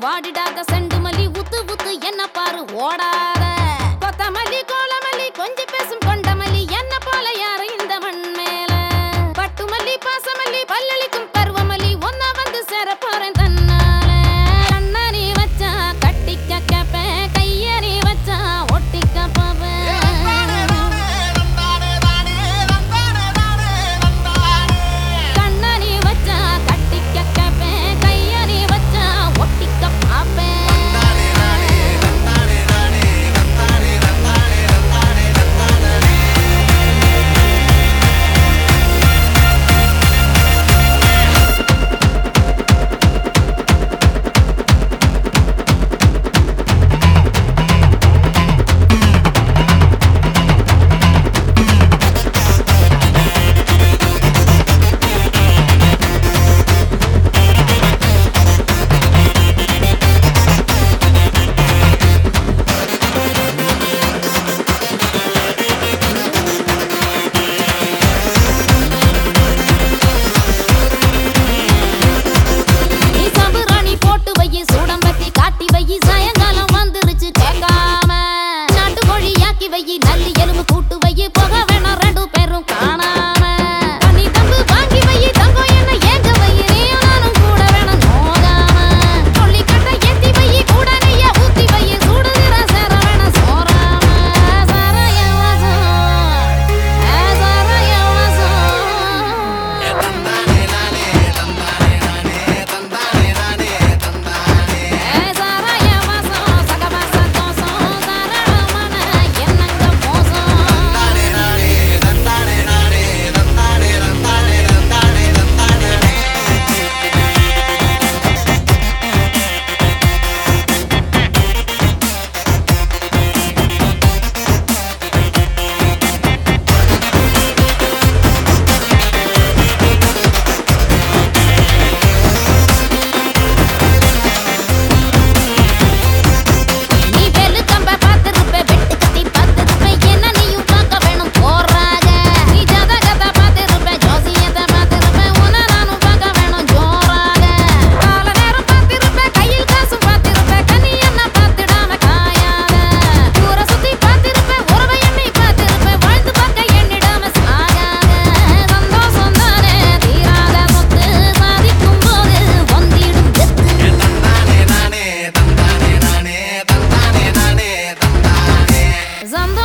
வாடிடாத cent மல்லி உத்து உத்து என்ன பாரு ஓடாத. Cause I'm